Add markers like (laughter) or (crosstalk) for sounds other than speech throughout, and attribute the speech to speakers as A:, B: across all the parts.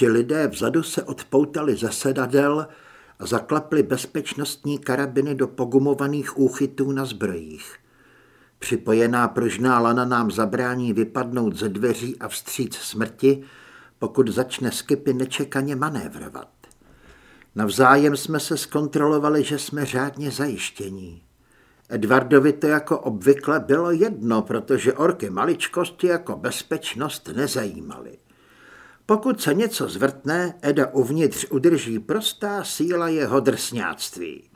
A: Tři lidé vzadu se odpoutali ze sedadel a zaklapli bezpečnostní karabiny do pogumovaných úchytů na zbrojích. Připojená pružná lana nám zabrání vypadnout ze dveří a vstříc smrti, pokud začne Skipy nečekaně manévrovat. Navzájem jsme se zkontrolovali, že jsme řádně zajištění. Edvardovi to jako obvykle bylo jedno, protože orky maličkosti jako bezpečnost nezajímaly. Pokud se něco zvrtne, Eda uvnitř udrží prostá síla jeho drsňáctví.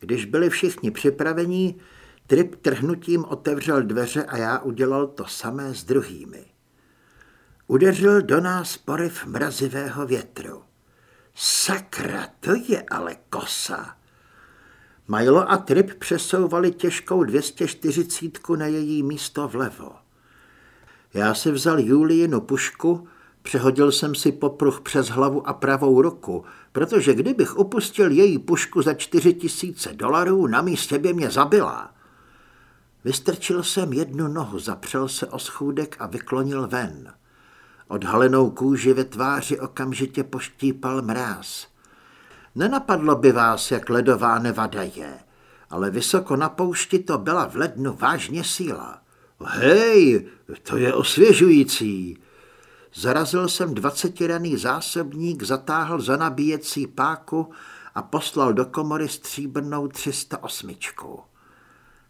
A: Když byli všichni připravení, Trip trhnutím otevřel dveře a já udělal to samé s druhými. Udeřil do nás poryv mrazivého větru. Sakra, to je ale kosa. Milo a Trip přesouvali těžkou 240 na její místo vlevo. Já si vzal Juliinu pušku, přehodil jsem si popruh přes hlavu a pravou ruku, protože kdybych upustil její pušku za 4000 dolarů, na místě by mě zabila. Vystrčil jsem jednu nohu, zapřel se o schůdek a vyklonil ven. Odhalenou kůži ve tváři okamžitě poštípal mráz. Nenapadlo by vás, jak ledová nevada je, ale vysoko na poušti to byla v lednu vážně síla. Hej, to je osvěžující. Zarazil jsem dvacetiraný zásobník, zatáhl za nabíjecí páku a poslal do komory stříbrnou 308.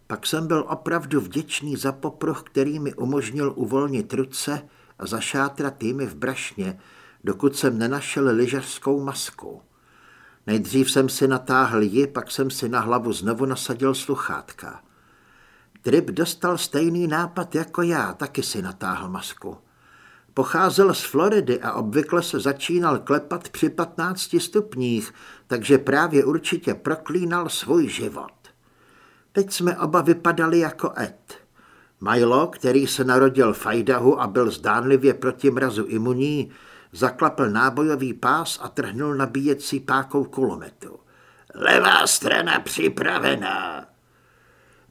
A: Pak jsem byl opravdu vděčný za popruh, který mi umožnil uvolnit ruce a zašátrat jimi v brašně, dokud jsem nenašel lyžařskou masku. Nejdřív jsem si natáhl ji, pak jsem si na hlavu znovu nasadil sluchátka. Trip dostal stejný nápad jako já, taky si natáhl masku. Pocházel z Floridy a obvykle se začínal klepat při 15 stupních, takže právě určitě proklínal svůj život. Teď jsme oba vypadali jako Ed. Milo, který se narodil v Idahu a byl zdánlivě proti mrazu imunní, zaklapl nábojový pás a trhnul nabíjecí pákou kulometu. Levá strana připravená.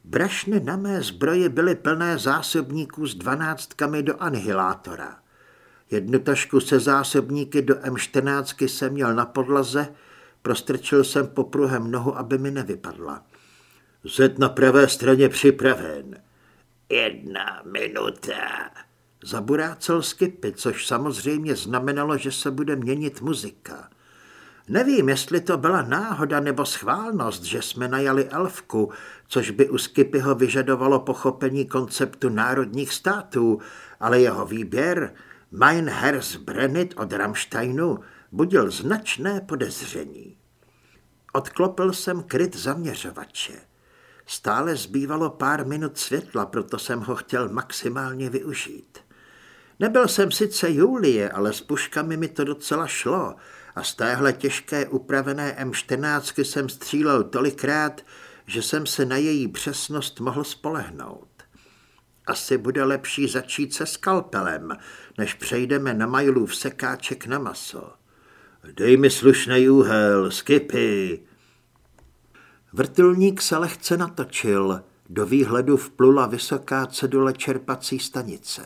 A: Brašny na mé zbroje byly plné zásobníků s dvanáctkami do anihilátora. Jednu tašku se zásobníky do M14 jsem měl na podlaze, prostrčil jsem popruhem nohu, aby mi nevypadla. Zet na pravé straně připraven. Jedna minuta. Zaburácel skipy, což samozřejmě znamenalo, že se bude měnit muzika. Nevím, jestli to byla náhoda nebo schválnost, že jsme najali elfku, což by u Skipyho vyžadovalo pochopení konceptu národních států, ale jeho výběr, Mein Herz Brennit od Rammsteinu, budil značné podezření. Odklopil jsem kryt zaměřovače. Stále zbývalo pár minut světla, proto jsem ho chtěl maximálně využít. Nebyl jsem sice Julie, ale s puškami mi to docela šlo a z téhle těžké upravené M14 jsem střílel tolikrát, že jsem se na její přesnost mohl spolehnout. Asi bude lepší začít se skalpelem, než přejdeme na v sekáček na maso. Dej mi slušný úhel, Skipy, Vrtulník se lehce natočil, do výhledu vplula vysoká cedule čerpací stanice.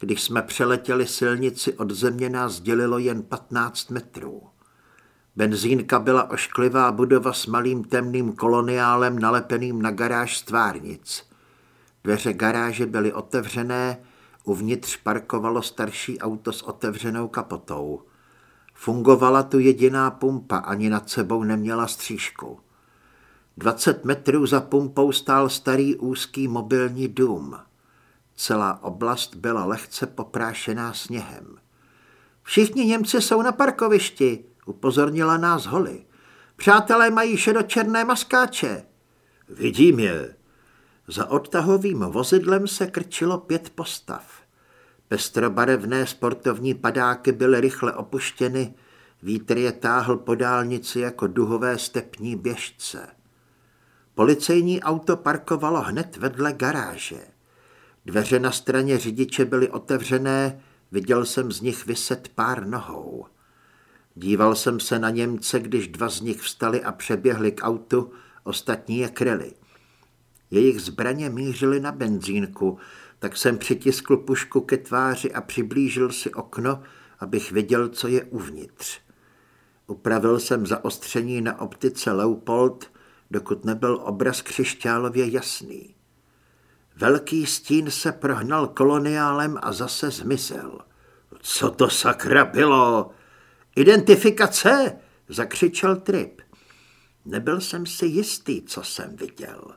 A: Když jsme přeletěli silnici od země nás dělilo jen 15 metrů. Benzínka byla ošklivá budova s malým temným koloniálem nalepeným na garáž stvárnic. Dveře garáže byly otevřené, uvnitř parkovalo starší auto s otevřenou kapotou. Fungovala tu jediná pumpa, ani nad sebou neměla střížku. 20 metrů za pumpou stál starý úzký mobilní dům. Celá oblast byla lehce poprášená sněhem. Všichni Němci jsou na parkovišti, upozornila nás Holly. Přátelé mají šedočerné maskáče. Vidím je. Za odtahovým vozidlem se krčilo pět postav. Pestrobarevné sportovní padáky byly rychle opuštěny, vítr je táhl po dálnici jako duhové stepní běžce. Policejní auto parkovalo hned vedle garáže. Dveře na straně řidiče byly otevřené, viděl jsem z nich vyset pár nohou. Díval jsem se na Němce, když dva z nich vstali a přeběhli k autu, ostatní je kryli. Jejich zbraně mířily na benzínku, tak jsem přitiskl pušku ke tváři a přiblížil si okno, abych viděl, co je uvnitř. Upravil jsem zaostření na optice Leupold, dokud nebyl obraz křišťálově jasný. Velký stín se prohnal koloniálem a zase zmizel. Co to sakra bylo? Identifikace! zakřičel Trip. Nebyl jsem si jistý, co jsem viděl.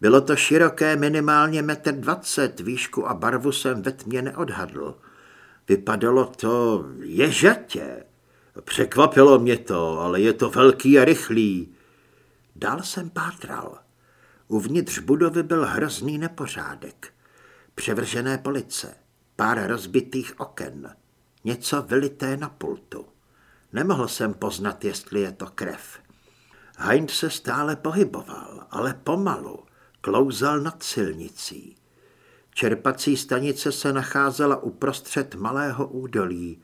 A: Bylo to široké minimálně metr dvacet, výšku a barvu jsem ve tmě neodhadl. Vypadalo to ježatě. Překvapilo mě to, ale je to velký a rychlý. Dál jsem pátral. Uvnitř budovy byl hrozný nepořádek. Převržené police, pár rozbitých oken, něco vylité na pultu. Nemohl jsem poznat, jestli je to krev. Heinz se stále pohyboval, ale pomalu, klouzal nad silnicí. Čerpací stanice se nacházela uprostřed malého údolí.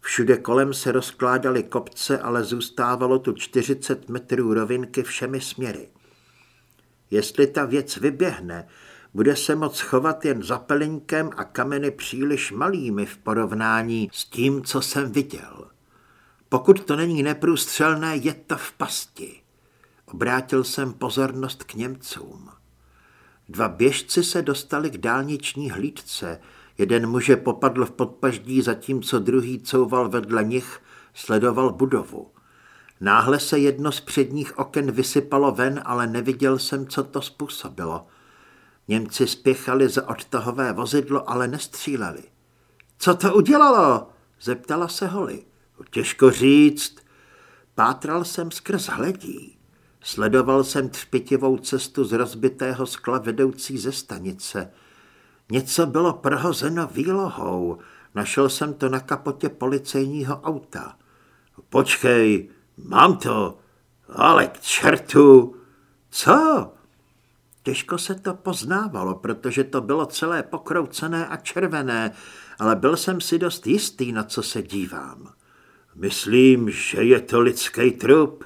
A: Všude kolem se rozkládaly kopce, ale zůstávalo tu 40 metrů rovinky všemi směry. Jestli ta věc vyběhne, bude se moc chovat jen za pelinkem a kameny příliš malými v porovnání s tím, co jsem viděl. Pokud to není neprůstřelné, je to v pasti. Obrátil jsem pozornost k Němcům. Dva běžci se dostali k dálniční hlídce. Jeden muže popadl v podpaždí, zatímco druhý couval vedle nich, sledoval budovu. Náhle se jedno z předních oken vysypalo ven, ale neviděl jsem, co to způsobilo. Němci spěchali za odtahové vozidlo, ale nestříleli. Co to udělalo? Zeptala se Holly. Těžko říct. Pátral jsem skrz hledí. Sledoval jsem třpitivou cestu z rozbitého skla vedoucí ze stanice. Něco bylo prohozeno výlohou. Našel jsem to na kapotě policejního auta. Počkej, mám to, ale k čertu. Co? Těžko se to poznávalo, protože to bylo celé pokroucené a červené, ale byl jsem si dost jistý, na co se dívám. Myslím, že je to lidský trup.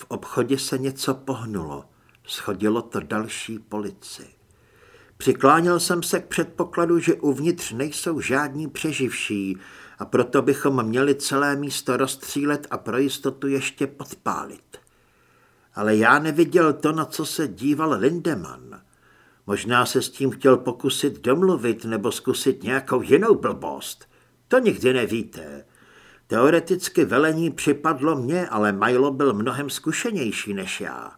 A: V obchodě se něco pohnulo. Schodilo to další polici. Přikláněl jsem se k předpokladu, že uvnitř nejsou žádní přeživší a proto bychom měli celé místo rozstřílet a pro jistotu ještě podpálit. Ale já neviděl to, na co se díval Lindemann. Možná se s tím chtěl pokusit domluvit nebo zkusit nějakou jinou blbost. To nikdy nevíte. Teoreticky velení připadlo mně, ale Milo byl mnohem zkušenější než já.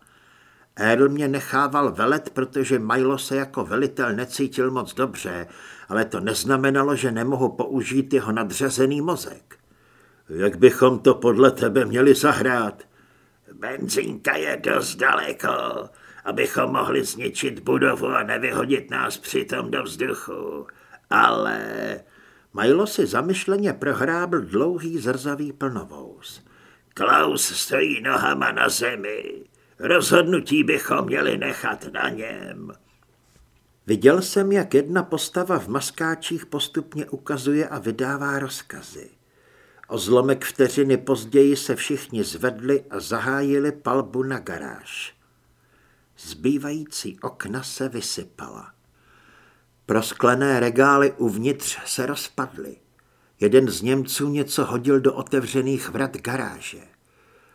A: Earl mě nechával velet, protože Milo se jako velitel necítil moc dobře, ale to neznamenalo, že nemohu použít jeho nadřazený mozek. Jak bychom to podle tebe měli zahrát? Benzínka je dost daleko, abychom mohli zničit budovu a nevyhodit nás přitom do vzduchu. Ale Milo si zamyšleně prohrábl dlouhý zrzavý plnovous. Klaus stojí nohama na zemi. Rozhodnutí bychom měli nechat na něm. Viděl jsem, jak jedna postava v maskáčích postupně ukazuje a vydává rozkazy. O zlomek vteřiny později se všichni zvedli a zahájili palbu na garáž. Zbývající okna se vysypala. Prosklené regály uvnitř se rozpadly. Jeden z Němců něco hodil do otevřených vrat garáže.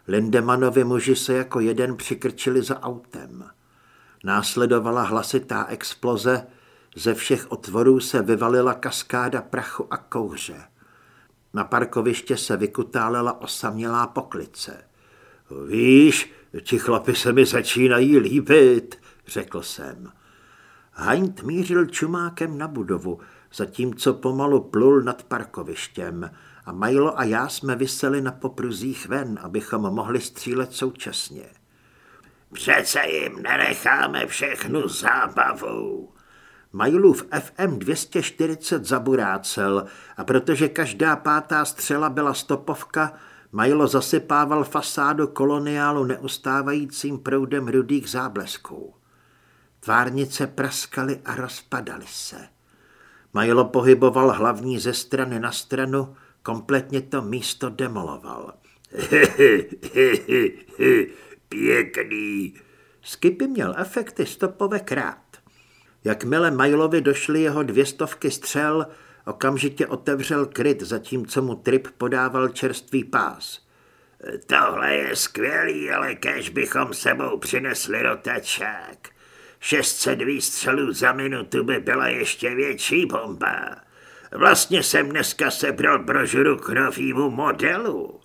A: Lindemanovi muži se jako jeden přikrčili za autem. Následovala hlasitá exploze, ze všech otvorů se vyvalila kaskáda prachu a kouře. Na parkoviště se vykutálela osamělá poklice. Víš, ti chlapi se mi začínají líbit, řekl jsem. Heint mířil čumákem na budovu, zatímco pomalu plul nad parkovištěm a Milo a já jsme vyseli na popruzích ven, abychom mohli střílet současně. Přece jim nenecháme všechnu zábavu. Majlův FM 240 zaburácel a protože každá pátá střela byla stopovka, Majlo zasypával fasádu koloniálu neustávajícím proudem rudých záblesků. Tvárnice praskaly a rozpadaly se. Majlo pohyboval hlavní ze strany na stranu, kompletně to místo demoloval. (laughs) Pěkný. Skipy měl efekty stopové krát. Jakmile Majlovi došly jeho dvě stovky střel, Okamžitě otevřel kryt, zatímco mu Trip podával čerstvý pás.
B: Tohle je skvělý, ale kež bychom sebou přinesli rotačák. 600 výstřelů za minutu by byla ještě větší bomba. Vlastně jsem dneska sebral brožuru k novýmu modelu.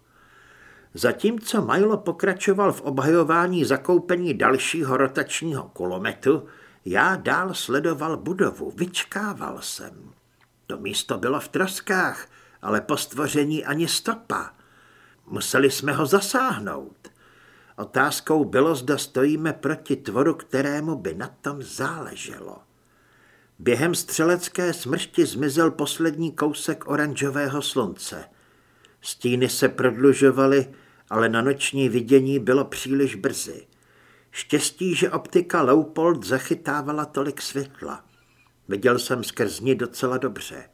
A: Zatímco Milo pokračoval v obhajování zakoupení dalšího rotačního kulometu, já dál sledoval budovu, vyčkával jsem. To místo bylo v troskách, ale po stvoření ani stopa. Museli jsme ho zasáhnout. Otázkou bylo, zda stojíme proti tvoru, kterému by na tom záleželo. Během střelecké smršti zmizel poslední kousek oranžového slunce. Stíny se prodlužovaly, ale na noční vidění bylo příliš brzy. Štěstí, že optika Leupold zachytávala tolik světla. Viděl jsem skrz ní docela dobře.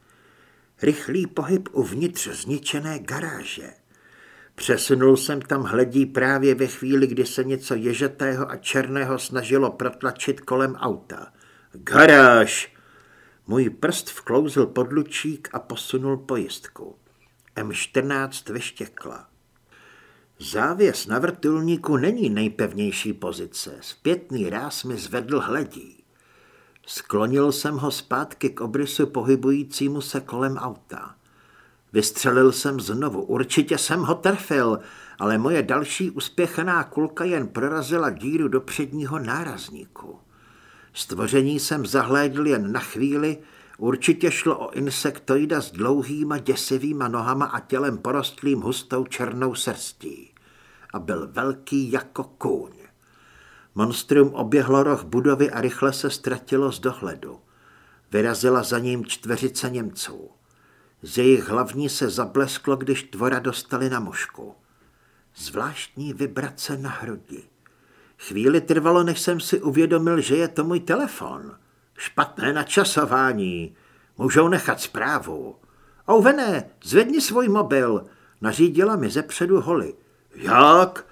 A: Rychlý pohyb uvnitř zničené garáže. Přesunul jsem tam hledí právě ve chvíli, kdy se něco ježetého a černého snažilo protlačit kolem auta. Garáž! Můj prst vklouzl pod lučík a posunul pojistku. M14 vyštěkla. Závěs na vrtulníku není nejpevnější pozice. Zpětný ráz mi zvedl hledí. Sklonil jsem ho zpátky k obrysu pohybujícímu se kolem auta. Vystřelil jsem znovu, určitě jsem ho trefil, ale moje další uspěchaná kulka jen prorazila díru do předního nárazníku. Stvoření jsem zahlédl jen na chvíli, určitě šlo o insektoida s dlouhýma děsivýma nohama a tělem porostlým hustou černou srstí. A byl velký jako kůň. Monstrum oběhlo roh budovy a rychle se ztratilo z dohledu. Vyrazila za ním čtveřice Němců. Z jejich hlavní se zablesklo, když tvora dostali na mušku. Zvláštní vibrace na hrudi. Chvíli trvalo, než jsem si uvědomil, že je to můj telefon. Špatné načasování. Můžou nechat zprávu. Ouvené, zvedni svůj mobil, nařídila mi ze předu Holly. Jak?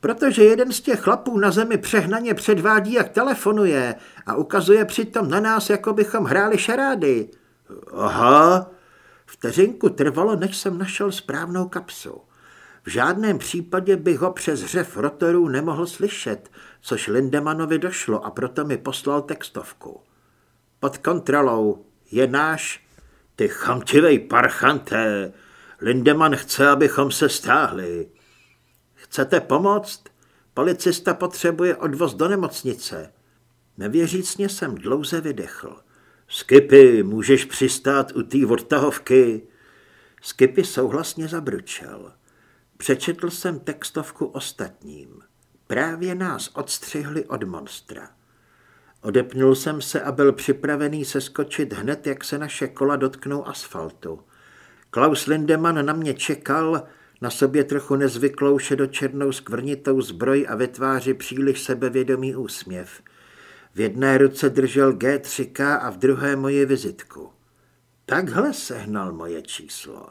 A: Protože jeden z těch chlapů na zemi přehnaně předvádí, jak telefonuje a ukazuje přitom na nás, jako bychom hráli šarády. Aha, Vteřinku trvalo, než jsem našel správnou kapsu. V žádném případě bych ho přes řev rotorů nemohl slyšet, což Lindemanovi došlo a proto mi poslal textovku. Pod kontrolou je náš... Ty chamtivej parchanté, Lindeman chce, abychom se stáhli. Chcete pomoct? Policista potřebuje odvoz do nemocnice. Nevěřícně jsem dlouze vydechl. Skipy, můžeš přistát u té odtahovky? Skipy souhlasně zabručel. Přečetl jsem textovku ostatním. Právě nás odstřihli od monstra. Odepnul jsem se a byl připravený seskočit hned, jak se naše kola dotknou asfaltu. Klaus Lindemann na mě čekal, na sobě trochu nezvyklou šedočernou skvrnitou zbroj a ve tváři příliš sebevědomý úsměv. V jedné ruce držel G3K a v druhé moje vizitku. Takhle sehnal moje číslo.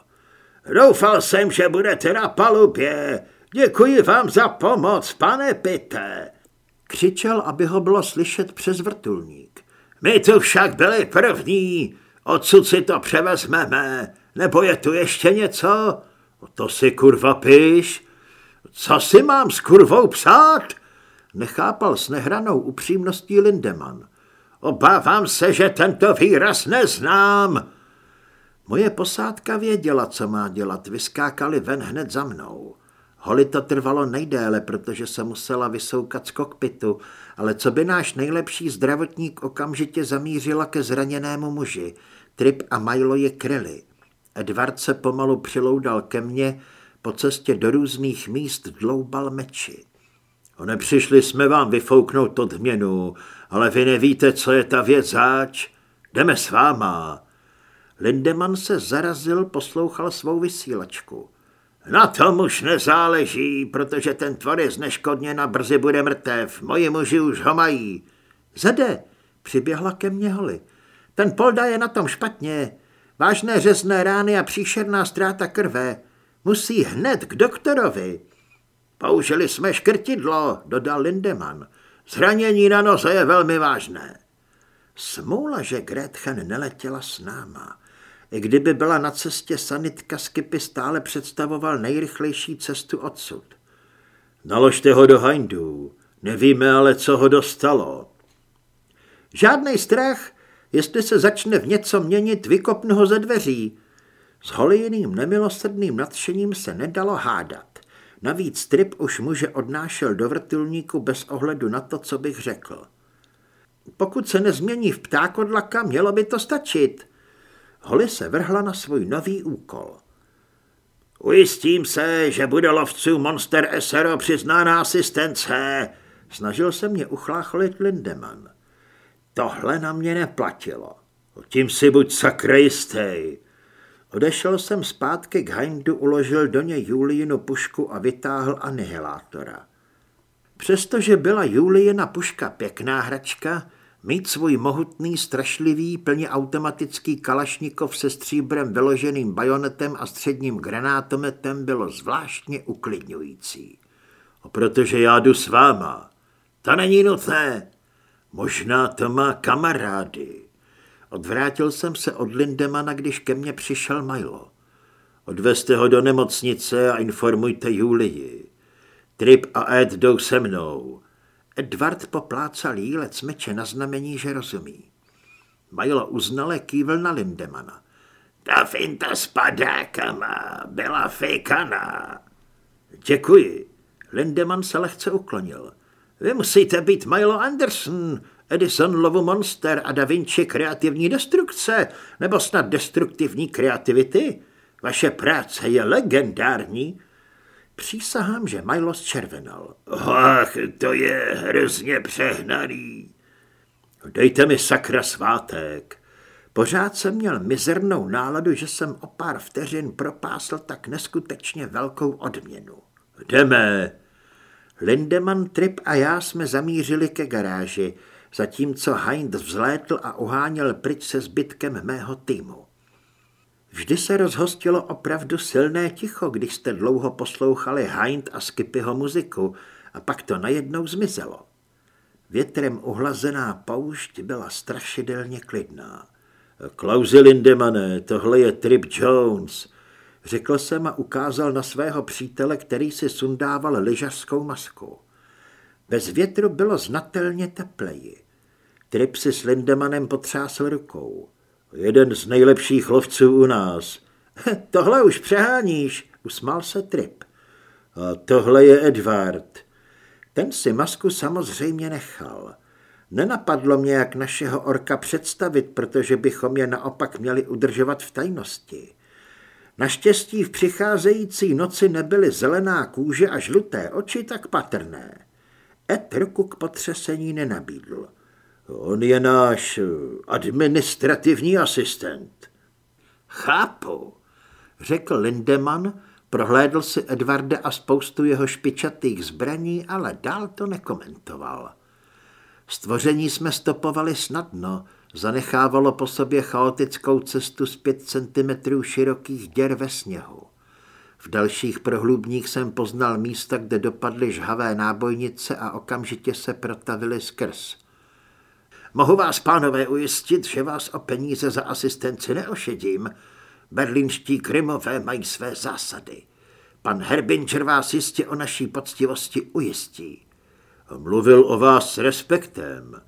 A: Doufal jsem, že budete na palubě. Děkuji vám za pomoc, pane Pité. Křičel, aby ho bylo slyšet přes vrtulník. My tu však byli první. Odsud si to převezmeme. Nebo je tu ještě něco? To si kurva píš. Co si mám s kurvou psát? Nechápal s nehranou upřímností Lindemann. Obávám se, že tento výraz neznám. Moje posádka věděla, co má dělat, vyskákali ven hned za mnou. Holi to trvalo nejdéle, protože se musela vysoukat z kokpitu, ale co by náš nejlepší zdravotník okamžitě zamířila ke zraněnému muži. Trip a Milo je kryli. Edward se pomalu přiloudal ke mně, po cestě do různých míst dloubal meči. Nepřišli jsme vám vyfouknout odměnu, ale vy nevíte, co je ta věc zač. Jdeme s váma. Lindemann se zarazil, poslouchal svou vysílačku. Na tom už nezáleží, protože ten tvor je zneškodněn a brzy bude mrtev. Moji muži už ho mají. Zede, přiběhla ke mně Holly. Ten Polda je na tom špatně. Vážné řezné rány a příšerná ztráta krve. Musí hned k doktorovi. Použili jsme škrtidlo, dodal Lindemann. Zranění na noze je velmi vážné. Smůla, že Gretchen neletěla s náma. I kdyby byla na cestě sanitka, Skipy stále představoval nejrychlejší cestu odsud. Naložte ho do Hindů. Nevíme ale, co ho dostalo. Žádný strach. Jestli se začne v něco měnit, vykopnu ho ze dveří. S Holijiným nemilosrdným nadšením se nedalo hádat. Navíc Trip už muže odnášel do vrtulníku bez ohledu na to, co bych řekl. Pokud se nezmění v ptákodlaka, mělo by to stačit. Holly se vrhla na svůj nový úkol. Ujistím se, že bude lovců Monster SRO přiznána asistence. Snažil se mě uchlácholit Lindemann. Tohle na mě neplatilo. Tím si buď sakra jistý. Odešel jsem zpátky k Hindu, uložil do něj Juliinu pušku a vytáhl anihilátora. Přestože byla Juliina puška pěkná hračka, mít svůj mohutný, strašlivý, plně automatický kalašnikov se stříbrem vyloženým bajonetem a středním granátometem bylo zvláštně uklidňující. A protože já jdu s váma. To není nutné. Možná to má kamarády. Odvrátil jsem se od Lindemana, když ke mně přišel Milo. Odvezte ho do nemocnice a informujte Julii. Trip a Ed jdou se mnou. Edward poplácal jílec meče na znamení, že rozumí. Milo uznale kývl na Lindemana.
B: Ta finta s padákama byla fejkaná.
A: Děkuji. Lindeman se lehce uklonil. Vy musíte být Milo Anderson, Edison lovu monster a Da Vinci kreativní destrukce, nebo snad destruktivní kreativity? Vaše práce je legendární. Přísahám, že Milo zčervenal.
B: Ach, to je hrozně přehnaný.
A: Dejte mi sakra svátek. Pořád jsem měl mizernou náladu, že jsem o pár vteřin propásl tak neskutečně velkou odměnu. Jdeme. Lindemann, Trip a já jsme zamířili ke garáži, zatímco Hind vzlétl a uháněl pryč se zbytkem mého týmu. Vždy se rozhostilo opravdu silné ticho, když jste dlouho poslouchali Hind a Skipyho muziku a pak to najednou zmizelo. Větrem uhlazená poušť byla strašidelně klidná. Klauzi Lindemane, tohle je Trip Jones, řekl jsem a ukázal na svého přítele, který si sundával lyžařskou masku. Bez větru bylo znatelně tepleji. Trip si s Lindemanem potřásl rukou. Jeden z nejlepších lovců u nás. (laughs) Tohle už přeháníš, usmál se Trip. A tohle je Edward. Ten si masku samozřejmě nechal. Nenapadlo mě, jak našeho orka představit, protože bychom je naopak měli udržovat v tajnosti. Naštěstí v přicházející noci nebyly zelená kůže a žluté oči tak patrné. Ed ruku k potřesení nenabídl. On je náš administrativní asistent. Chápu, řekl Lindemann, prohlédl si Edvarda a spoustu jeho špičatých zbraní, ale dál to nekomentoval. Stvoření jsme stopovali snadno, zanechávalo po sobě chaotickou cestu z pět centimetrů širokých děr ve sněhu. V dalších prohlubních jsem poznal místa, kde dopadly žhavé nábojnice a okamžitě se protavily skrz. Mohu vás, pánové, ujistit, že vás o peníze za asistenci neošedím. Berlínští krymové mají své zásady. Pan Herbinger vás jistě o naší poctivosti ujistí. Mluvil o vás s respektem.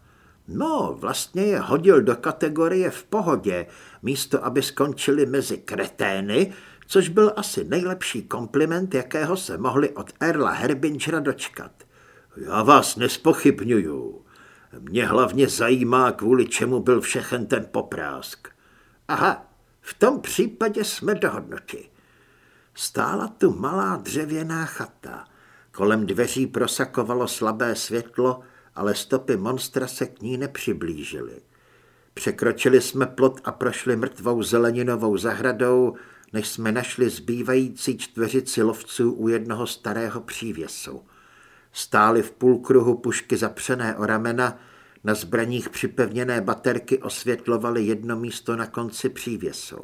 A: No, vlastně je hodil do kategorie v pohodě, místo aby skončili mezi kretény, což byl asi nejlepší kompliment, jakého se mohli od Erla Herbingera dočkat. Já vás nespochybňuju. Mě hlavně zajímá, kvůli čemu byl všechen ten poprásk. Aha, v tom případě jsme dohodnuti. Stála tu malá dřevěná chata. Kolem dveří prosakovalo slabé světlo, ale stopy monstra se k ní nepřiblížily. Překročili jsme plot a prošli mrtvou zeleninovou zahradou, než jsme našli zbývající čtveřici lovců u jednoho starého přívěsu. Stály v půlkruhu pušky zapřené o ramena, na zbraních připevněné baterky osvětlovaly jedno místo na konci přívěsu.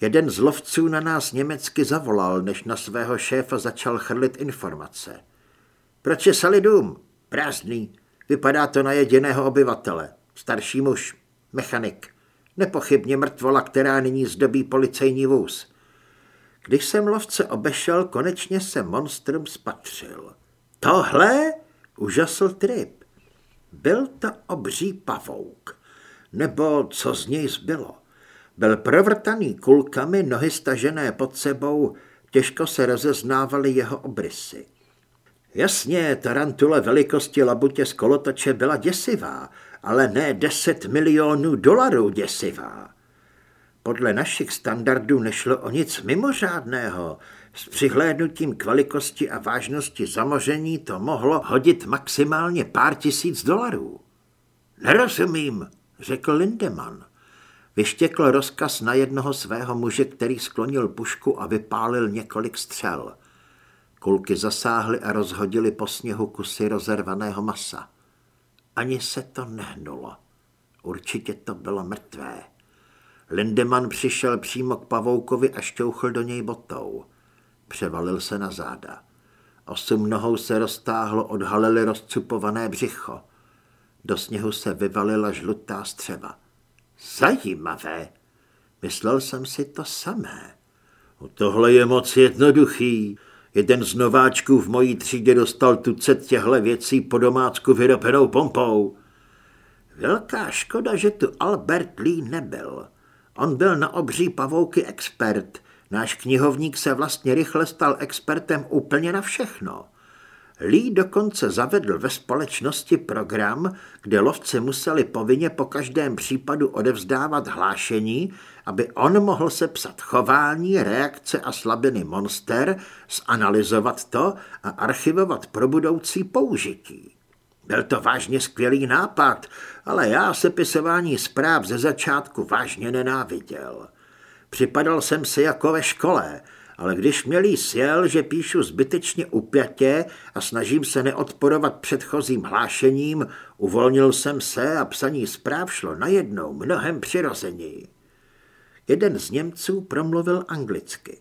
A: Jeden z lovců na nás německy zavolal, než na svého šéfa začal chrlit informace. Proč je sali dům? Prázdný. Vypadá to na jediného obyvatele. Starší muž. Mechanik. Nepochybně mrtvola, která nyní zdobí policejní vůz. Když jsem lovce obešel, konečně se monstrum spatřil. Tohle? Užasl Trip. Byl to obří pavouk. Nebo co z něj zbylo. Byl provrtaný kulkami, nohy stažené pod sebou, těžko se rozeznávaly jeho obrysy. Jasně, tarantule velikosti labutě z kolotoče byla děsivá, ale ne 10 milionů dolarů děsivá. Podle našich standardů nešlo o nic mimořádného. S přihlédnutím k velikosti a vážnosti zamoření to mohlo hodit maximálně pár tisíc dolarů. Nerozumím, řekl Lindemann. Vyštěkl rozkaz na jednoho svého muže, který sklonil pušku a vypálil několik střel. Kulky zasáhly a rozhodily po sněhu kusy rozervaného masa. Ani se to nehnulo. Určitě to bylo mrtvé. Lindemann přišel přímo k pavoukovi a šťouchl do něj botou. Převalil se na záda. Osm nohou se roztáhlo, odhalili rozcupované břicho. Do sněhu se vyvalila žlutá střeva. Zajímavé. Myslel jsem si to samé. O tohle je moc jednoduchý. Jeden z nováčků v mojí třídě dostal tucet těhle věcí po domácku vyrobenou pompou. Velká škoda, že tu Albert Lee nebyl. On byl na obří pavouky expert. Náš knihovník se vlastně rychle stal expertem úplně na všechno. Lee dokonce zavedl ve společnosti program, kde lovci museli povinně po každém případu odevzdávat hlášení, aby on mohl sepsat chování, reakce a slabiny monster, zanalizovat to a archivovat pro budoucí použití. Byl to vážně skvělý nápad, ale já sepisování zpráv ze začátku vážně nenáviděl. Připadal jsem si jako ve škole, ale když mělý sjel, že píšu zbytečně upjatě a snažím se neodporovat předchozím hlášením, uvolnil jsem se a psaní zpráv šlo najednou mnohem přirozeněji. Jeden z Němců promluvil anglicky.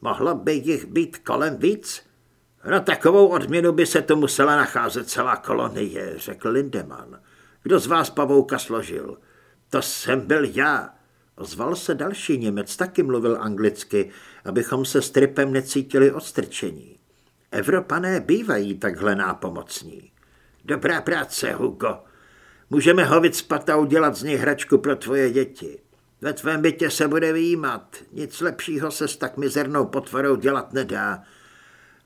A: Mohlo by jich být kolem víc? Na takovou odměnu by se to musela nacházet celá kolonie, řekl Lindemann. Kdo z vás pavouka složil? To jsem byl já. Ozval se další Němec, taky mluvil anglicky, abychom se s tripem necítili odstrčení. Evropané bývají takhle nápomocní. Dobrá práce, Hugo. Můžeme ho vycpat a udělat z něj hračku pro tvoje děti. Ve tvém bytě se bude výjímat. Nic lepšího se s tak mizernou potvorou dělat nedá.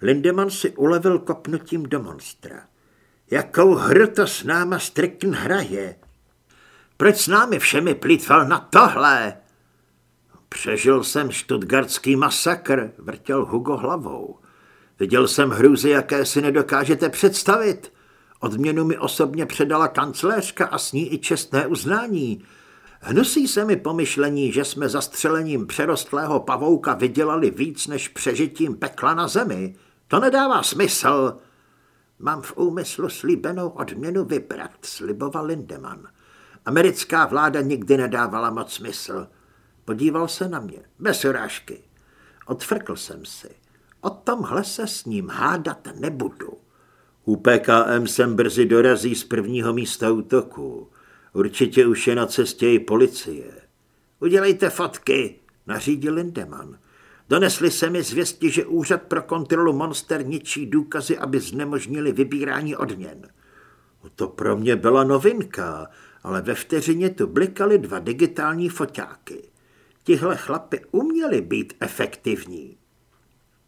A: Lindemann si ulevil kopnutím do monstra. Jakou hru to s náma Strickn hraje? Proč s námi všemi plítval na tohle? Přežil jsem štutgardský masakr, vrtěl Hugo hlavou. Viděl jsem hrůzy, jaké si nedokážete představit. Odměnu mi osobně předala kancléřka a s ní i čestné uznání. Hnusí se mi pomyšlení, že jsme zastřelením přerostlého pavouka vydělali víc než přežitím pekla na zemi. To nedává smysl. Mám v úmyslu slíbenou odměnu vybrat, sliboval Lindemann. Americká vláda nikdy nedávala moc smysl. Podíval se na mě, bez urážky. Odfrkl jsem si. O tomhle se s ním hádat nebudu. U PKM sem brzy dorazí z prvního místa útoku. Určitě už je na cestě i policie. Udělejte fotky, nařídil Lindemann. Donesli se mi zvěsti, že úřad pro kontrolu monster ničí důkazy, aby znemožnili vybírání odměn. To pro mě byla novinka, ale ve vteřině tu blikaly dva digitální foťáky. Tihle chlapy uměli být efektivní.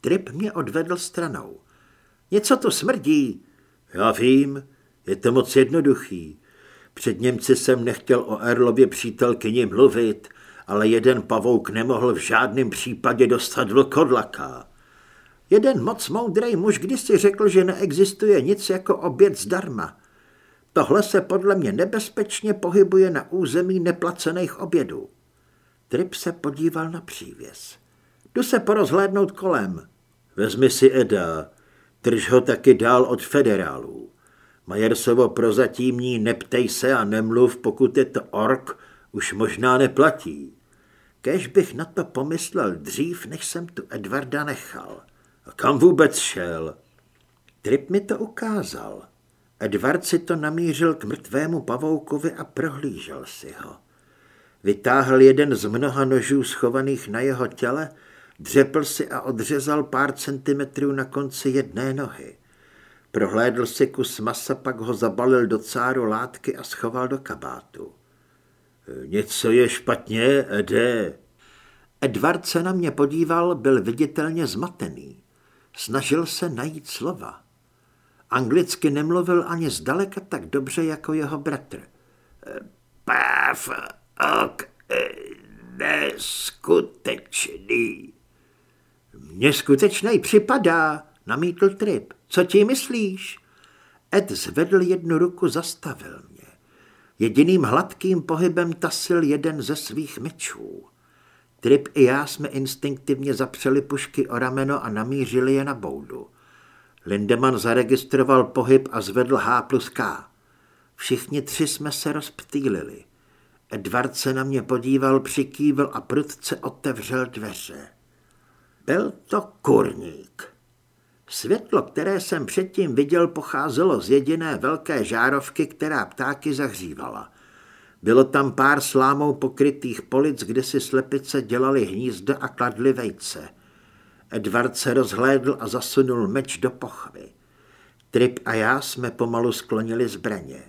A: Trip mě odvedl stranou. Něco to smrdí. Já vím, je to moc jednoduchý. Před Němci jsem nechtěl o Erlově přítelkyni mluvit, ale jeden pavouk nemohl v žádném případě dostat vlkodlaka. Jeden moc moudrý muž kdysi řekl, že neexistuje nic jako oběd zdarma. Tohle se podle mě nebezpečně pohybuje na území neplacených obědů. Trip se podíval na přívěs. Jdu se porozhlédnout kolem. Vezmi si Eda, drž ho taky dál od federálů. Majersovo prozatímní neptej se a nemluv, pokud je to ork, už možná neplatí. Kež bych na to pomyslel dřív, než jsem tu Edvarda nechal. A kam vůbec šel? Trip mi to ukázal. Edvard si to namířil k mrtvému pavoukovi a prohlížel si ho. Vytáhl jeden z mnoha nožů schovaných na jeho těle, dřepl si a odřezal pár centimetrů na konci jedné nohy. Prohlédl si kus masa, pak ho zabalil do cáru látky a schoval do kabátu. Něco je špatně, Ede. Edward se na mě podíval, byl viditelně zmatený. Snažil se najít slova. Anglicky nemluvil ani zdaleka tak dobře jako jeho bratr.
B: Páv, ok, neskutečný.
A: Mně skutečnej připadá, namítl Trip. Co ti myslíš? Ed zvedl jednu ruku, zastavil mě. Jediným hladkým pohybem tasil jeden ze svých mečů. Trip i já jsme instinktivně zapřeli pušky o rameno a namířili je na boudu. Lindemann zaregistroval pohyb a zvedl H plus K. Všichni tři jsme se rozptýlili. Edward se na mě podíval, přikývil a prudce otevřel dveře. Byl to kurník. Světlo, které jsem předtím viděl, pocházelo z jediné velké žárovky, která ptáky zahřívala. Bylo tam pár slámou pokrytých polic, kde si slepice dělali hnízdo a kladly vejce. Edward se rozhlédl a zasunul meč do pochvy. Trip a já jsme pomalu sklonili zbraně.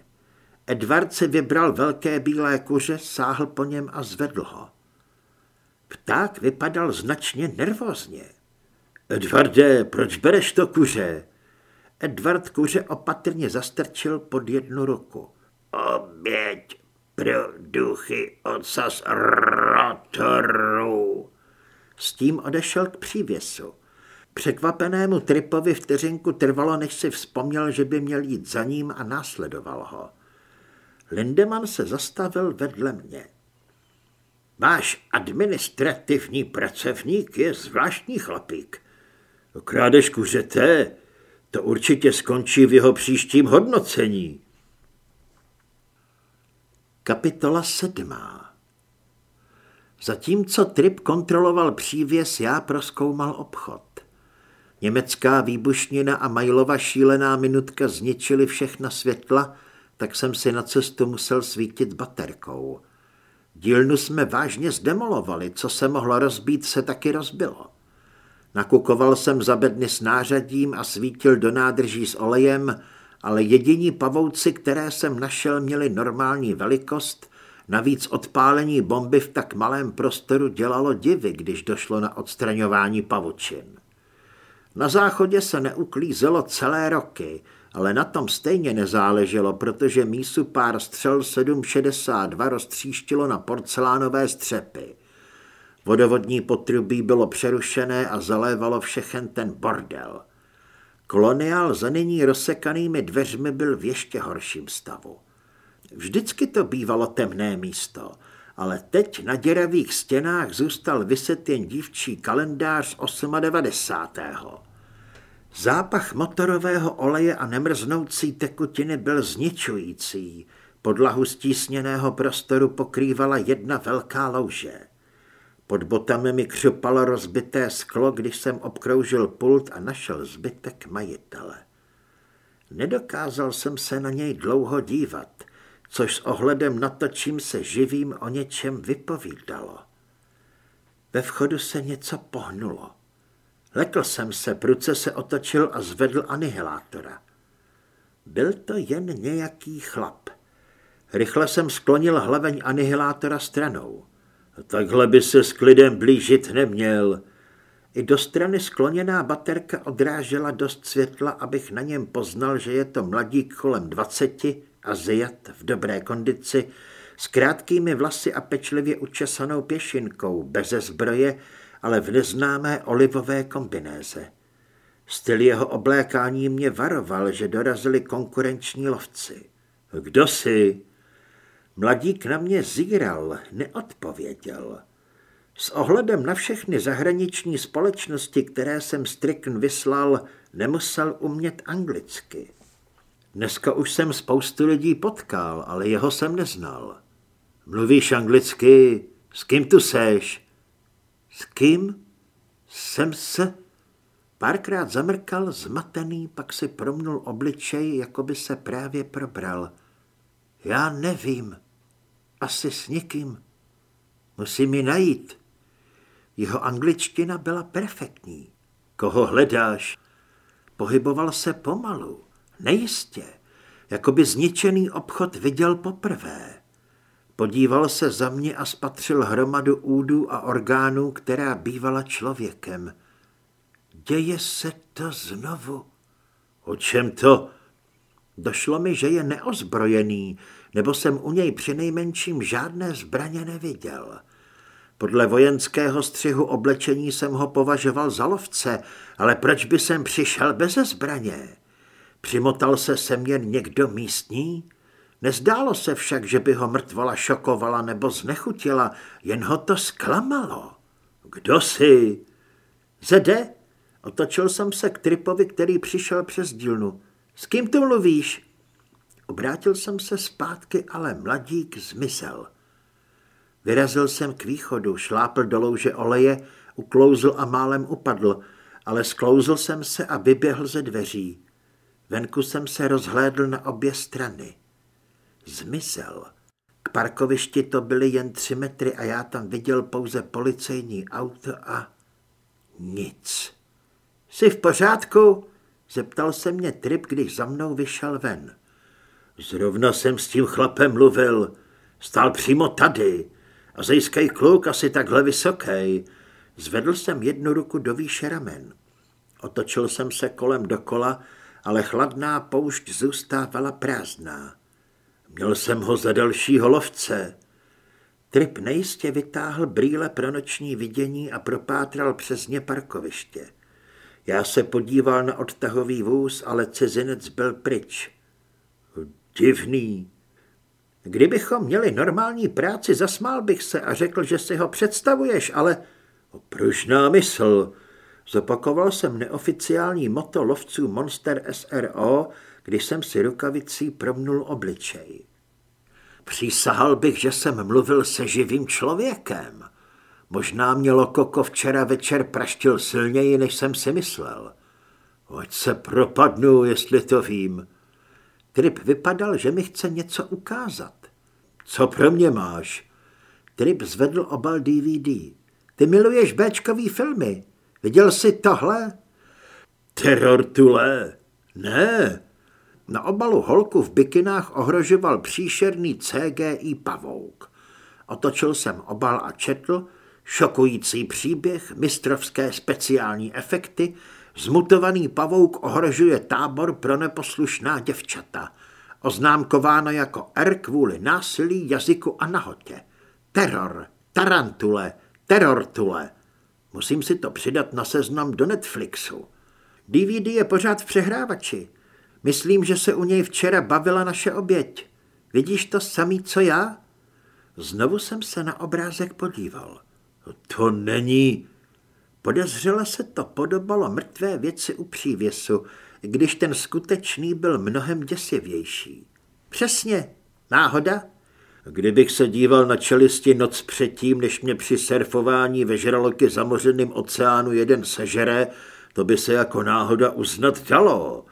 A: Edward si vybral velké bílé kuře, sáhl po něm a zvedl ho. Pták vypadal značně nervózně. Edvarde, proč bereš to kuře? Edward kuře opatrně zastrčil pod jednu ruku.
B: Oběť pro duchy ocas rotoru.
A: S tím odešel k přívěsu. Překvapenému Tripovi vteřinku trvalo, než si vzpomněl, že by měl jít za ním a následoval ho. Lindemann se zastavil vedle mě. Váš administrativní pracovník je zvláštní chlapík. Krádež kuřete, to určitě skončí v jeho příštím hodnocení. Kapitola sedmá Zatímco Trip kontroloval přívěs, já proskoumal obchod. Německá výbušnina a Majlova šílená minutka zničily všechna světla, tak jsem si na cestu musel svítit baterkou. Dílnu jsme vážně zdemolovali, co se mohlo rozbít, se taky rozbilo. Nakukoval jsem za bedny s nářadím a svítil do nádrží s olejem, ale jediní pavouci, které jsem našel, měli normální velikost, navíc odpálení bomby v tak malém prostoru dělalo divy, když došlo na odstraňování pavučin. Na záchodě se neuklízelo celé roky, ale na tom stejně nezáleželo, protože mísu pár střel 762 roztříštilo na porcelánové střepy. Vodovodní potrubí bylo přerušené a zalévalo všechen ten bordel. Koloniál za nyní rozsekanými dveřmi byl v ještě horším stavu. Vždycky to bývalo temné místo, ale teď na děravých stěnách zůstal vyset jen dívčí kalendář 98. Zápach motorového oleje a nemrznoucí tekutiny byl zničující. Podlahu stísněného prostoru pokrývala jedna velká louže. Pod botami mi křupalo rozbité sklo, když jsem obkroužil pult a našel zbytek majitele. Nedokázal jsem se na něj dlouho dívat, což s ohledem na to, čím se živím, o něčem vypovídalo. Ve vchodu se něco pohnulo. Lekl jsem se, pruce se otočil a zvedl anihilátora. Byl to jen nějaký chlap. Rychle jsem sklonil hlaveň anihilátora stranou. Takhle by se s klidem blížit neměl. I do strany skloněná baterka odrážela dost světla, abych na něm poznal, že je to mladík kolem dvaceti, Aziat v dobré kondici, s krátkými vlasy a pečlivě učesanou pěšinkou, beze zbroje, ale v neznámé olivové kombinéze. Styl jeho oblékání mě varoval, že dorazili konkurenční lovci. Kdo jsi? Mladík na mě zíral, neodpověděl. S ohledem na všechny zahraniční společnosti, které jsem Strickn vyslal, nemusel umět anglicky. Dneska už jsem spoustu lidí potkal, ale jeho jsem neznal. Mluvíš anglicky? S kým tu seš? S kým? Jsem se... Párkrát zamrkal, zmatený, pak si promnul obličej, jako by se právě probral. Já nevím. Asi s někým. Musím ji najít. Jeho angličtina byla perfektní. Koho hledáš? Pohyboval se pomalu, nejistě, jako by zničený obchod viděl poprvé. Podíval se za mě a spatřil hromadu údů a orgánů, která bývala člověkem. Děje se to znovu. O čem to? Došlo mi, že je neozbrojený, nebo jsem u něj přinejmenším žádné zbraně neviděl. Podle vojenského střihu oblečení jsem ho považoval za lovce, ale proč by sem přišel bez zbraně? Přimotal se sem jen někdo místní? Nezdálo se však, že by ho mrtvola šokovala nebo znechutila, jen ho to zklamalo. Kdo jsi? Zede? Otočil jsem se k Tripovi, který přišel přes dílnu. S kým tu mluvíš? Obrátil jsem se zpátky, ale mladík zmizel. Vyrazil jsem k východu, šlápl do louže oleje, uklouzl a málem upadl, ale sklouzl jsem se a vyběhl ze dveří. Venku jsem se rozhlédl na obě strany. Zmizel. K parkovišti to byly jen tři metry a já tam viděl pouze policejní auto a nic. Jsi v pořádku? Zeptal se mě Trip, když za mnou vyšel ven. Zrovna jsem s tím chlapem mluvil. Stál přímo tady. A zejskej kluk asi takhle vysoký. Zvedl jsem jednu ruku do výše ramen. Otočil jsem se kolem dokola, ale chladná poušť zůstávala prázdná. Měl jsem ho za dalšího lovce. Trip nejistě vytáhl brýle pro noční vidění a propátral přes ně parkoviště. Já se podíval na odtahový vůz, ale cizinec byl pryč. Divný. Kdybychom měli normální práci, zasmál bych se a řekl, že si ho představuješ, ale... Pružná mysl. Zopakoval jsem neoficiální moto lovců Monster SRO, když jsem si rukavicí promnul obličej. Přísahal bych, že jsem mluvil se živým člověkem. Možná mě Lokoko včera večer praštil silněji, než jsem si myslel. Ať se propadnu, jestli to vím. Trip vypadal, že mi chce něco ukázat. Co pro mě máš? Trip zvedl obal DVD. Ty miluješ Bčkový filmy. Viděl jsi tohle? Terror tule. Ne. Na obalu holku v bikinách ohrožoval příšerný CGI pavouk. Otočil jsem obal a četl, šokující příběh, mistrovské speciální efekty, zmutovaný pavouk ohrožuje tábor pro neposlušná děvčata. Oznámkováno jako R kvůli násilí, jazyku a nahotě. Teror, tarantule, terortule. Musím si to přidat na seznam do Netflixu. DVD je pořád v přehrávači. Myslím, že se u něj včera bavila naše oběť. Vidíš to samý, co já? Znovu jsem se na obrázek podíval. To není... Podezřele se to podobalo mrtvé věci u přívěsu, když ten skutečný byl mnohem děsivější. Přesně, náhoda? Kdybych se díval na čelisti noc předtím, než mě při surfování ve žraloky zamořeným oceánu jeden sežere, to by se jako náhoda uznat dalo.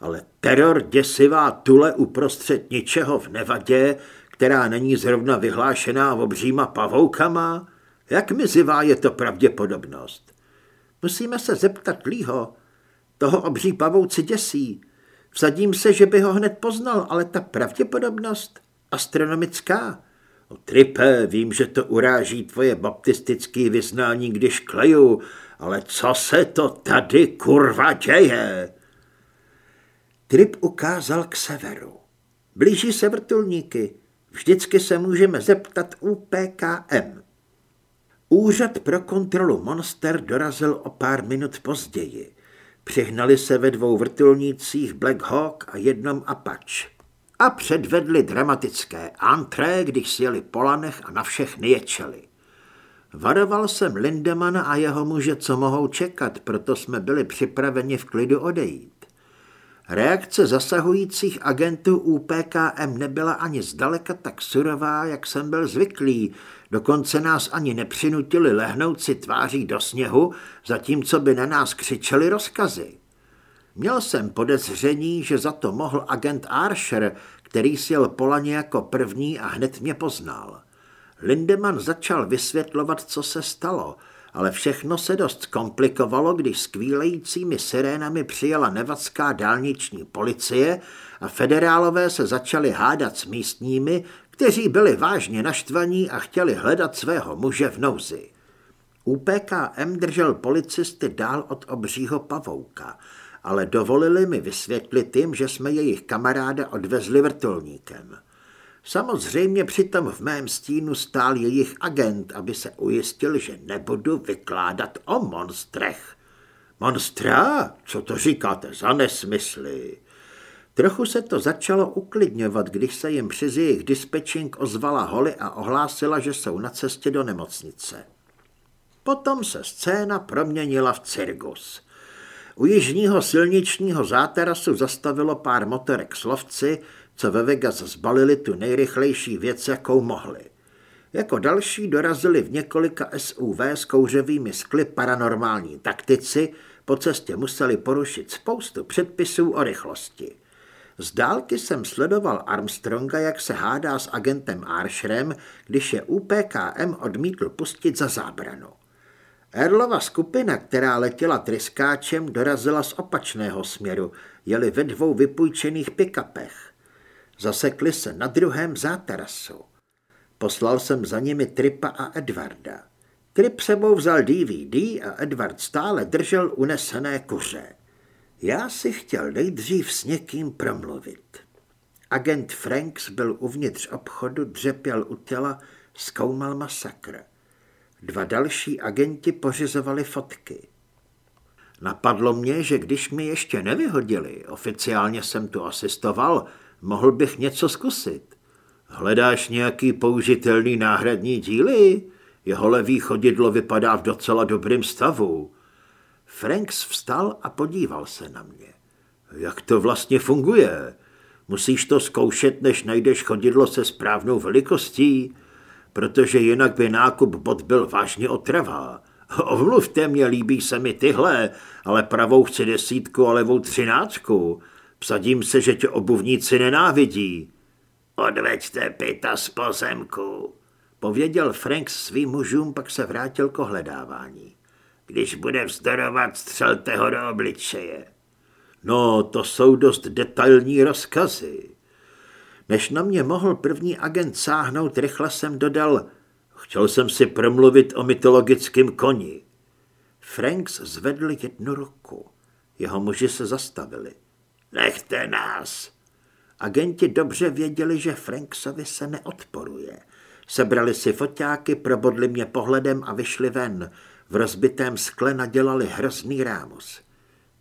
A: Ale teror děsivá tule uprostřed ničeho v Nevadě, která není zrovna vyhlášená obříma pavoukama, jak mizivá je to pravděpodobnost? Musíme se zeptat Lího. Toho obří pavouci děsí. Vsadím se, že by ho hned poznal, ale ta pravděpodobnost astronomická. Tripe, vím, že to uráží tvoje baptistické vyznání, když kleju, ale co se to tady kurva děje? Trip ukázal k severu. Blíží se vrtulníky. Vždycky se můžeme zeptat UPKM. Úřad pro kontrolu Monster dorazil o pár minut později. Přihnali se ve dvou vrtulnících Black Hawk a jednom Apache. A předvedli dramatické antré, když sjeli po lanech a na všechny ječeli. Varoval jsem Lindemana a jeho muže, co mohou čekat, proto jsme byli připraveni v klidu odejít. Reakce zasahujících agentů UPKM nebyla ani zdaleka tak surová, jak jsem byl zvyklý, dokonce nás ani nepřinutili lehnout si tváří do sněhu, zatímco by na nás křičeli rozkazy. Měl jsem podezření, že za to mohl agent Archer, který sjel Polaně jako první a hned mě poznal. Lindemann začal vysvětlovat, co se stalo, ale všechno se dost komplikovalo, když s kvílejícími sirénami přijela nevadská dálniční policie a federálové se začali hádat s místními, kteří byli vážně naštvaní a chtěli hledat svého muže v nouzi. UPKM držel policisty dál od obřího pavouka, ale dovolili mi vysvětlit jim, že jsme jejich kamaráda odvezli vrtulníkem. Samozřejmě přitom v mém stínu stál jejich agent, aby se ujistil, že nebudu vykládat o monstrech. Monstra? Co to říkáte za nesmysly? Trochu se to začalo uklidňovat, když se jim přes jejich dispečing ozvala Holly a ohlásila, že jsou na cestě do nemocnice. Potom se scéna proměnila v cirkus. U jižního silničního záterasu zastavilo pár motorek slovci, co ve Vegas zbalili tu nejrychlejší věc, jakou mohli. Jako další dorazili v několika SUV s kouřovými skly paranormální taktici, po cestě museli porušit spoustu předpisů o rychlosti. Z dálky jsem sledoval Armstronga, jak se hádá s agentem Arshrem, když je UPKM odmítl pustit za zábranu. Erlova skupina, která letěla tryskáčem, dorazila z opačného směru, jeli ve dvou vypůjčených pikapech. Zasekli se na druhém záterasu. Poslal jsem za nimi Tripa a Edvarda. Trip sebou vzal DVD a Edward stále držel unesené kuře. Já si chtěl nejdřív s někým promluvit. Agent Franks byl uvnitř obchodu, dřepěl u těla, zkoumal masakr. Dva další agenti pořizovali fotky. Napadlo mě, že když mi ještě nevyhodili, oficiálně jsem tu asistoval, mohl bych něco zkusit. Hledáš nějaký použitelný náhradní díly? Jeho levý chodidlo vypadá v docela dobrém stavu. Franks vstal a podíval se na mě. Jak to vlastně funguje? Musíš to zkoušet, než najdeš chodidlo se správnou velikostí, protože jinak by nákup bot byl vážně otravá. Omluvte mě, líbí se mi tyhle, ale pravou chci desítku a levou třináctku. Psadím se, že tě obuvníci nenávidí.
B: Odveďte pita z pozemku,
A: pověděl Frank svým mužům, pak se vrátil k ohledávání.
B: Když bude vzdorovat, střelte ho do obličeje.
A: No, to jsou dost detailní rozkazy. Než na mě mohl první agent sáhnout, rychle jsem dodal, chtěl jsem si promluvit o mytologickém koni. Franks zvedl jednu ruku. Jeho muži se zastavili.
B: Nechte nás.
A: Agenti dobře věděli, že Franksovi se neodporuje. Sebrali si foťáky, probodli mě pohledem a vyšli ven. V rozbitém skle nadělali hrozný rámus.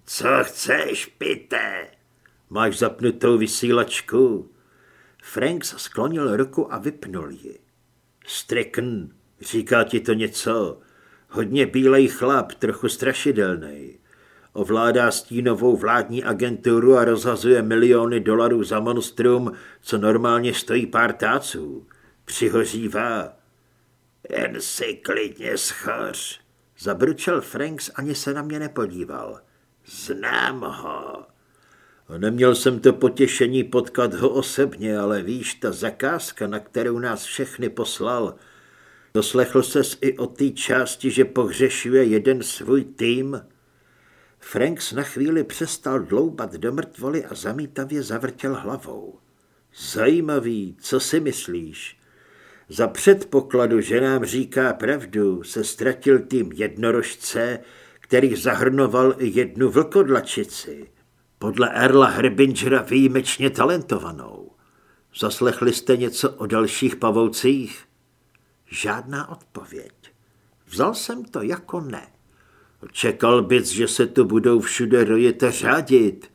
B: Co chceš, pité?
A: Máš zapnutou vysílačku? Franks sklonil ruku a vypnul ji. Strickn, říká ti to něco? Hodně bílej chlap, trochu strašidelný. Ovládá stínovou vládní agenturu a rozhazuje miliony dolarů za monstrum, co normálně stojí pár táců. Přihořívá.
B: Jen si klidně schoř.
A: Zabručel Franks, ani se na mě nepodíval.
B: Znám ho.
A: Neměl jsem to potěšení potkat ho osobně, ale víš, ta zakázka, na kterou nás všechny poslal, doslechl ses i o té části, že pohřešuje jeden svůj tým? Franks na chvíli přestal dloubat do mrtvoly a zamítavě zavrtěl hlavou. Zajímavý, co si myslíš? Za předpokladu, že nám říká pravdu, se ztratil tým jednorožce, který zahrnoval i jednu vlkodlačici. Podle Erla Herbingera výjimečně talentovanou. Zaslechli jste něco o dalších pavoucích? Žádná odpověď. Vzal jsem to jako ne. Čekal bys, že se tu budou všude rojit a řádit.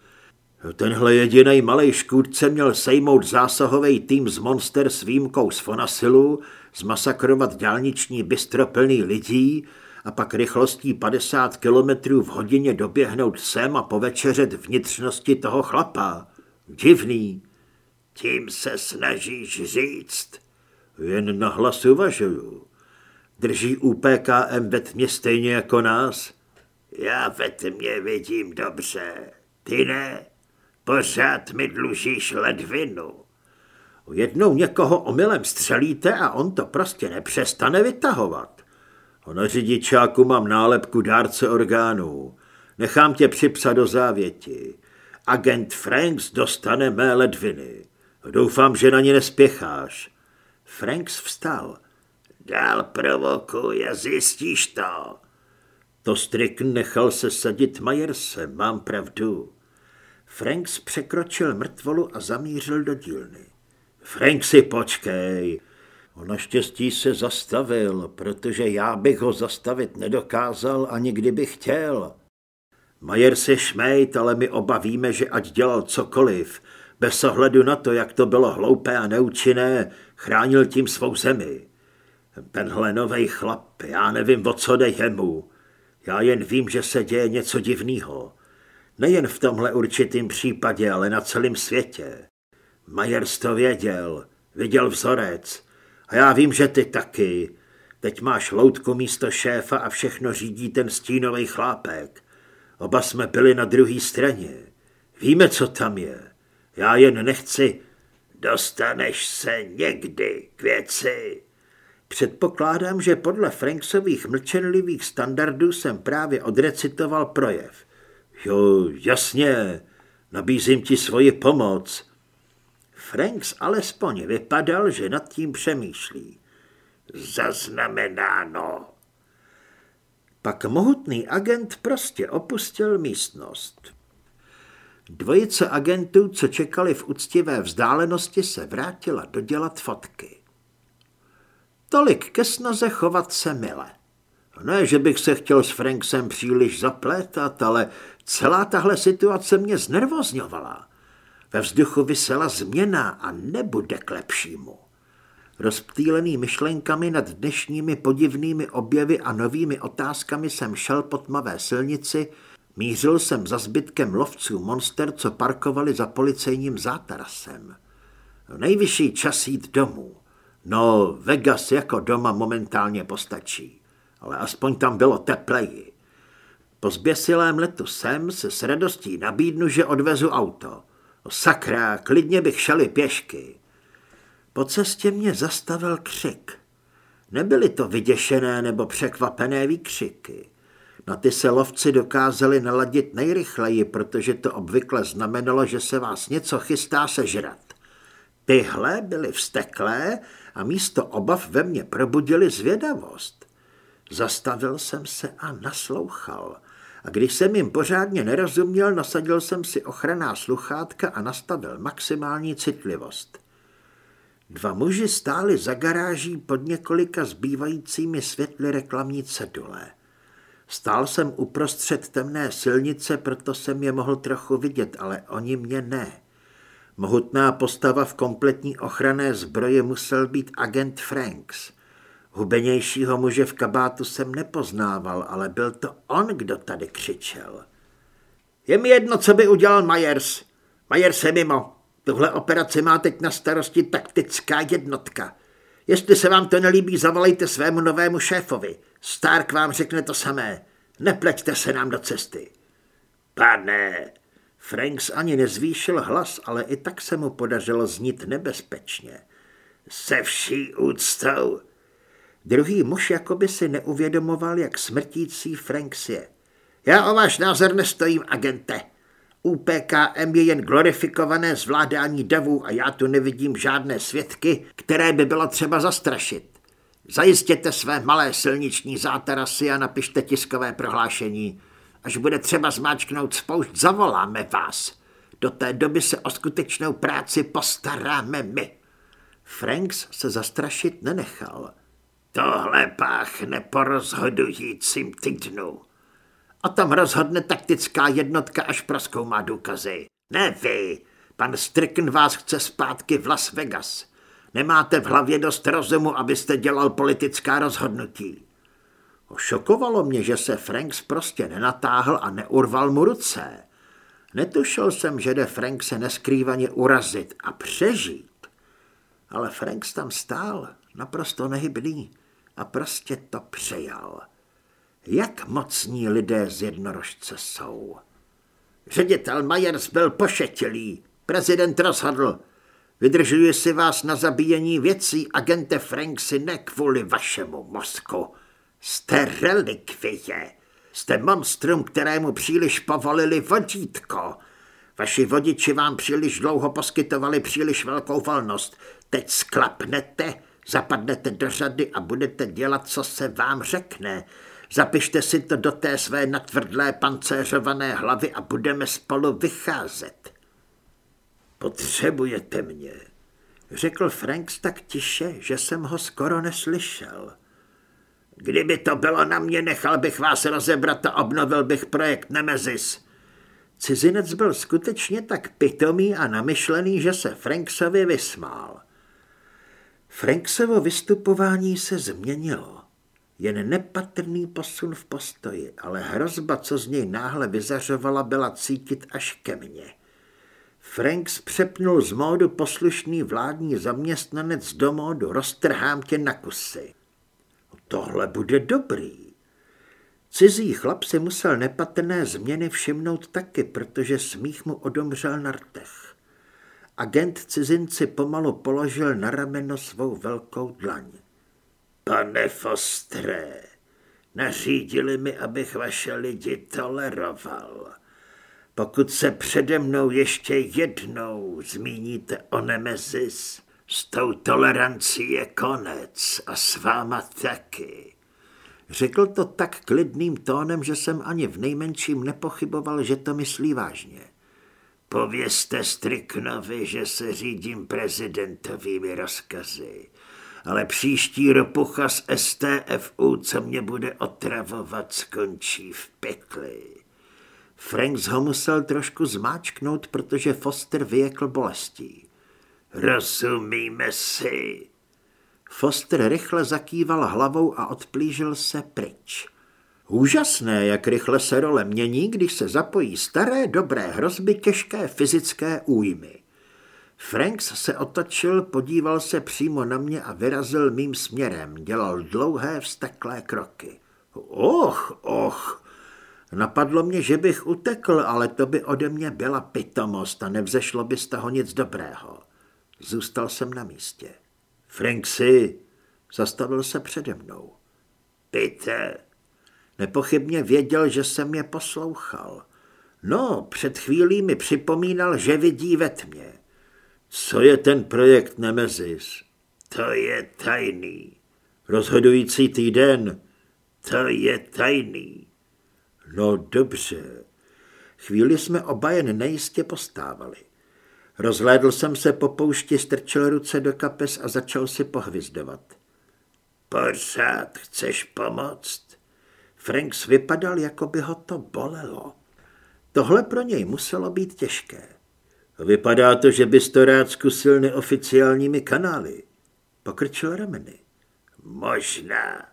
A: Tenhle jediný malý škůdce měl sejmout zásahový tým z Monster s výjimkou z Fonasilu, zmasakrovat dálniční bystro plný lidí a pak rychlostí 50 kilometrů v hodině doběhnout sem a povečeřet vnitřnosti toho chlapa. Divný.
B: Tím se snažíš říct.
A: Jen na hlas uvažuju. Drží UPKM ve tmě stejně jako nás?
B: Já ve tmě vidím dobře. Ty ne? Pořád mi dlužíš ledvinu.
A: Jednou někoho omylem střelíte a on to prostě nepřestane vytahovat. Na řidičáku mám nálepku dárce orgánů. Nechám tě připsat do závěti. Agent Franks dostane mé ledviny. Doufám, že na ně nespěcháš. Franks vstal.
B: Dál provokuj a zjistíš to.
A: To Strickn nechal se sadit Majerse, mám pravdu. Franks překročil mrtvolu a zamířil do dílny. Frank si počkej. On naštěstí se zastavil, protože já bych ho zastavit nedokázal ani kdybych chtěl. Majer se šmejt, ale my oba víme, že ať dělal cokoliv, bez ohledu na to, jak to bylo hloupé a neúčinné, chránil tím svou zemi. Tenhle novej chlap, já nevím, o co jde jemu. Já jen vím, že se děje něco divného. Nejen v tomhle určitým případě, ale na celém světě. Majers to věděl, viděl vzorec. A já vím, že ty taky. Teď máš loutku místo šéfa a všechno řídí ten stínový chlápek. Oba jsme byli na druhé straně. Víme, co tam je. Já jen nechci...
B: Dostaneš se někdy k věci.
A: Předpokládám, že podle Franksových mlčenlivých standardů jsem právě odrecitoval projev. Jo, jasně, nabízím ti svoji pomoc. Franks alespoň vypadal, že nad tím přemýšlí.
B: Zaznamenáno.
A: Pak mohutný agent prostě opustil místnost. Dvojice agentů, co čekali v úctivé vzdálenosti, se vrátila dodělat fotky. Tolik ke snaze chovat se mile. Ne, že bych se chtěl s Franksem příliš zaplétat, ale celá tahle situace mě znervozňovala. Ve vzduchu vysela změna a nebude k lepšímu. Rozptýlený myšlenkami nad dnešními podivnými objevy a novými otázkami jsem šel po tmavé silnici, mířil jsem za zbytkem lovců monster, co parkovali za policejním zátarasem. Nejvyšší čas jít domů. No, Vegas jako doma momentálně postačí, ale aspoň tam bylo tepleji. Po zběsilém letu sem se s radostí nabídnu, že odvezu auto. Sakra, klidně bych šel i pěšky. Po cestě mě zastavil křik. Nebyly to vyděšené nebo překvapené výkřiky. Na ty se lovci dokázali naladit nejrychleji, protože to obvykle znamenalo, že se vás něco chystá sežrat. Tyhle byly vsteklé a místo obav ve mně probudili zvědavost. Zastavil jsem se a naslouchal. A když jsem jim pořádně nerozuměl, nasadil jsem si ochranná sluchátka a nastavil maximální citlivost. Dva muži stáli za garáží pod několika zbývajícími světly reklamní cedule. Stál jsem uprostřed temné silnice, proto jsem je mohl trochu vidět, ale oni mě ne. Mohutná postava v kompletní ochranné zbroji musel být agent Franks. Hubenějšího muže v kabátu jsem nepoznával, ale byl to on, kdo tady křičel. Je mi jedno, co by udělal Myers. Myers je mimo. Tuhle operaci má teď na starosti taktická jednotka. Jestli se vám to nelíbí, zavolejte svému novému šéfovi. Stark vám řekne to samé. Nepleťte se nám do cesty.
B: Pane,
A: Franks ani nezvýšil hlas, ale i tak se mu podařilo znít nebezpečně.
B: Se vší úctou.
A: Druhý muž jakoby si neuvědomoval, jak smrtící Franks je. Já o váš názor nestojím, agente. UPKM je jen glorifikované zvládání davů a já tu nevidím žádné svědky, které by bylo třeba zastrašit. Zajistěte své malé silniční zátarasy a napište tiskové prohlášení. Až bude třeba zmáčknout spoušť, zavoláme vás. Do té doby se o skutečnou práci postaráme my. Franks se zastrašit nenechal.
B: Tohle páchne po rozhodujícím týdnu.
A: A tam rozhodne taktická jednotka, až proskoumá důkazy. Ne vy. Pan Strickn vás chce zpátky v Las Vegas. Nemáte v hlavě dost rozumu, abyste dělal politická rozhodnutí. Šokovalo mě, že se Franks prostě nenatáhl a neurval mu ruce. Netušil jsem, že jde Frank se neskrývaně urazit a přežít. Ale Franks tam stál, naprosto nehybný, a prostě to přejal. Jak mocní lidé z jednorožce jsou. Ředitel Majers byl pošetilý. Prezident rozhodl. Vydržuji si vás na zabíjení věcí, agente Franksy, ne kvůli vašemu mozku. Jste relikvie. Jste monstrum, kterému příliš povolili vodítko. Vaši vodiči vám příliš dlouho poskytovali příliš velkou volnost. Teď sklapnete, zapadnete do řady a budete dělat, co se vám řekne. Zapište si to do té své natvrdlé pancéřované hlavy a budeme spolu vycházet. Potřebujete mě, řekl Franks tak tiše, že jsem ho skoro neslyšel. Kdyby to bylo na mě, nechal bych vás rozebrat a obnovil bych projekt Nemezis. Cizinec byl skutečně tak pitomý a namyšlený, že se Franksovi vysmál. Franksovo vystupování se změnilo. Jen nepatrný posun v postoji, ale hrozba, co z něj náhle vyzařovala, byla cítit až ke mně. Franks přepnul z módu poslušný vládní zaměstnanec do módu roztrhám tě na kusy. Tohle bude dobrý. Cizí chlap si musel nepatrné změny všimnout taky, protože smích mu odomřel na rtech. Agent cizinci pomalu položil na rameno svou velkou dlaň. Pane Fostré, nařídili mi, abych vaše lidi toleroval. Pokud se přede mnou ještě jednou zmíníte o Nemezis, s tou tolerancí je konec a s váma taky. Řekl to tak klidným tónem, že jsem ani v nejmenším nepochyboval, že to myslí vážně. Povězte Striknovi, že se řídím prezidentovými rozkazy, ale příští ropucha z STFU, co mě bude otravovat, skončí v pekli. Franks ho musel trošku zmáčknout, protože Foster vyjekl bolestí. Rozumíme si. Foster rychle zakýval hlavou a odplížil se pryč. Úžasné, jak rychle se role mění, když se zapojí staré dobré hrozby těžké fyzické újmy. Franks se otočil, podíval se přímo na mě a vyrazil mým směrem. Dělal dlouhé vsteklé kroky. Och, och. Napadlo mě, že bych utekl, ale to by ode mě byla pitomost a nevzešlo by z toho nic dobrého. Zůstal jsem na místě. Franksy zastavil se přede mnou. Peter, nepochybně věděl, že jsem je poslouchal. No, před chvílí mi připomínal, že vidí ve tmě. Co je ten projekt Nemezis? To je tajný. Rozhodující týden? To je tajný. No dobře. Chvíli jsme oba jen nejistě postávali. Rozhlédl jsem se po poušti, strčil ruce do kapes a začal si pohvizdovat. Pořád chceš pomoct? Franks vypadal, jako by ho to bolelo. Tohle pro něj muselo být těžké. Vypadá to, že bys to rád zkusil neoficiálními kanály. Pokrčil rameny. Možná.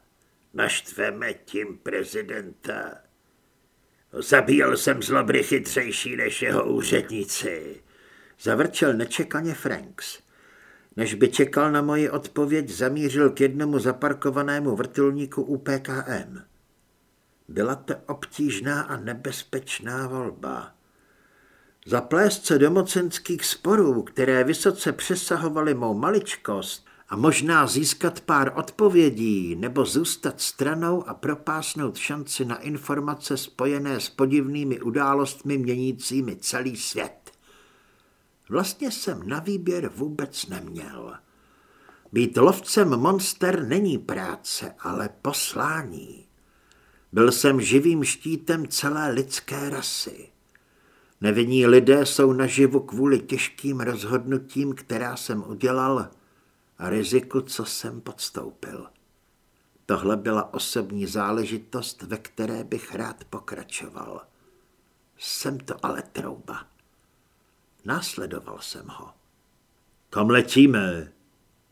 A: Naštveme tím prezidenta. Zabíjel jsem zlobry chytřejší než jeho úředníci. Zavrčel nečekaně Franks. Než by čekal na moji odpověď, zamířil k jednomu zaparkovanému vrtulníku UPKM. Byla to obtížná a nebezpečná volba. Zaplést se do mocenských sporů, které vysoce přesahovaly mou maličkost, a možná získat pár odpovědí nebo zůstat stranou a propásnout šanci na informace spojené s podivnými událostmi měnícími celý svět. Vlastně jsem na výběr vůbec neměl. Být lovcem monster není práce, ale poslání. Byl jsem živým štítem celé lidské rasy. Nevinní lidé jsou naživu kvůli těžkým rozhodnutím, která jsem udělal a riziku, co jsem podstoupil. Tohle byla osobní záležitost, ve které bych rád pokračoval. Jsem to ale trouba. Následoval jsem ho. Kam letíme?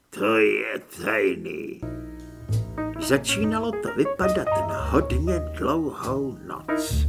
A: To je tajný. Začínalo to vypadat na hodně dlouhou noc.